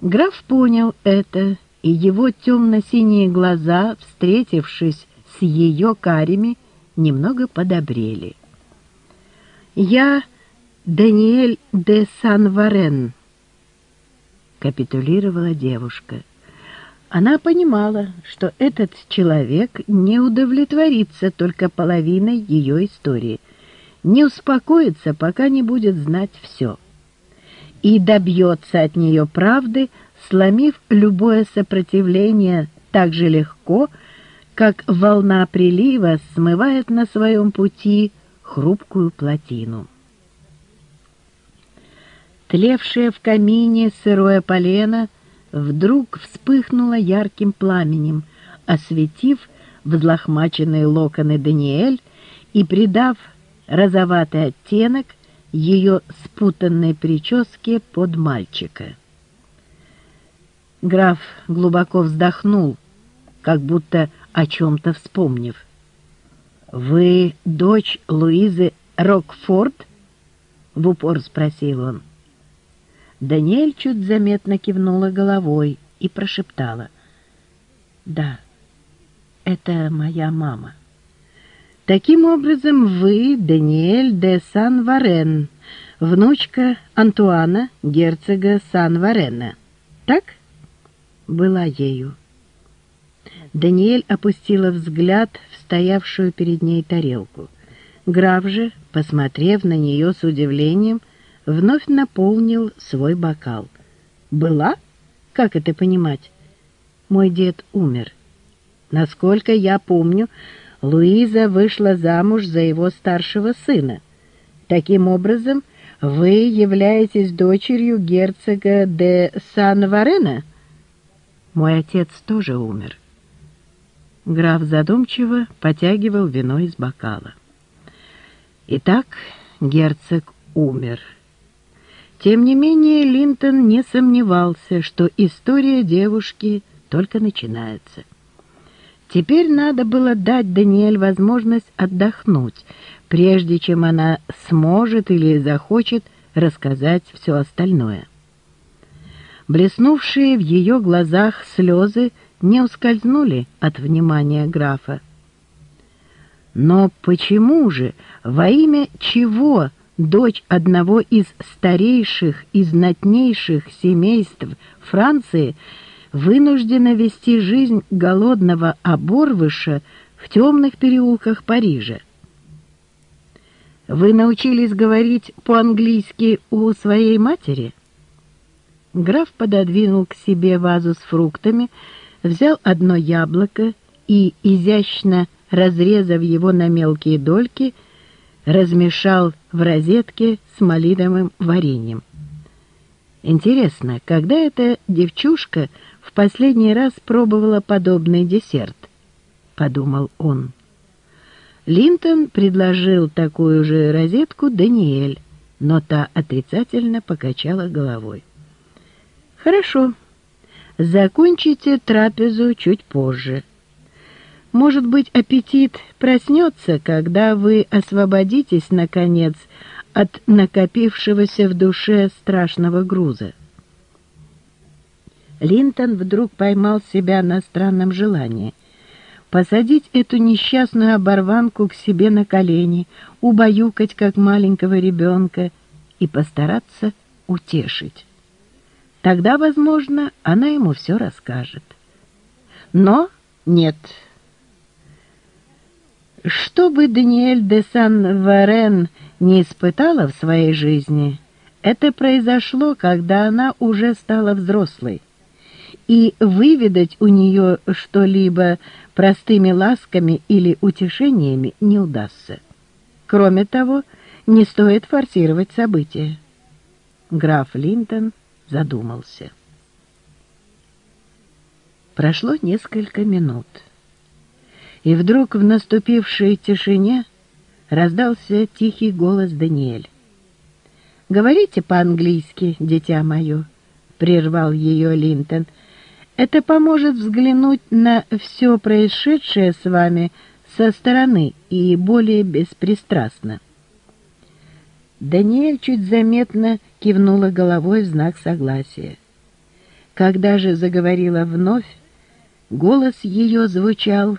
Граф понял это, и его темно-синие глаза, встретившись с ее карими, немного подобрели. «Я Даниэль де Сан-Варен», — капитулировала девушка. Она понимала, что этот человек не удовлетворится только половиной ее истории, не успокоится, пока не будет знать все, и добьется от нее правды, сломив любое сопротивление так же легко, как волна прилива смывает на своем пути хрупкую плотину. Тлевшее в камине сырое полено вдруг вспыхнуло ярким пламенем, осветив взлохмаченные локоны Даниэль и придав розоватый оттенок ее спутанной прическе под мальчика. Граф глубоко вздохнул, как будто о чем-то вспомнив. «Вы дочь Луизы Рокфорд?» — в упор спросил он. Даниэль чуть заметно кивнула головой и прошептала. «Да, это моя мама». «Таким образом, вы Даниэль де Сан-Варен, внучка Антуана, герцога Сан-Варена, так?» «Была ею». Даниэль опустила взгляд в стоявшую перед ней тарелку. Граф же, посмотрев на нее с удивлением, вновь наполнил свой бокал. «Была? Как это понимать? Мой дед умер. Насколько я помню, Луиза вышла замуж за его старшего сына. Таким образом, вы являетесь дочерью герцога де Сан-Варена? Мой отец тоже умер». Граф задумчиво потягивал вино из бокала. Итак, герцог умер. Тем не менее, Линтон не сомневался, что история девушки только начинается. Теперь надо было дать Даниэль возможность отдохнуть, прежде чем она сможет или захочет рассказать все остальное. Блеснувшие в ее глазах слезы не ускользнули от внимания графа. Но почему же, во имя чего дочь одного из старейших и знатнейших семейств Франции, вынуждена вести жизнь голодного оборвыша в темных переулках Парижа. «Вы научились говорить по-английски у своей матери?» Граф пододвинул к себе вазу с фруктами, взял одно яблоко и, изящно разрезав его на мелкие дольки, размешал в розетке с малиновым вареньем. Интересно, когда эта девчушка в последний раз пробовала подобный десерт? Подумал он. Линтон предложил такую же розетку Даниэль, но та отрицательно покачала головой. «Хорошо, закончите трапезу чуть позже. Может быть, аппетит проснется, когда вы освободитесь, наконец, от накопившегося в душе страшного груза. Линтон вдруг поймал себя на странном желании посадить эту несчастную оборванку к себе на колени, убаюкать, как маленького ребенка, и постараться утешить. Тогда, возможно, она ему все расскажет. Но нет, что бы Даниэль де Сан-Варен не испытала в своей жизни, это произошло, когда она уже стала взрослой. И выведать у нее что-либо простыми ласками или утешениями не удастся. Кроме того, не стоит форсировать события. Граф Линтон задумался. Прошло несколько минут и вдруг в наступившей тишине раздался тихий голос Даниэль. «Говорите по-английски, дитя мое», — прервал ее Линтон. «Это поможет взглянуть на все происшедшее с вами со стороны и более беспристрастно». Даниэль чуть заметно кивнула головой в знак согласия. Когда же заговорила вновь, голос ее звучал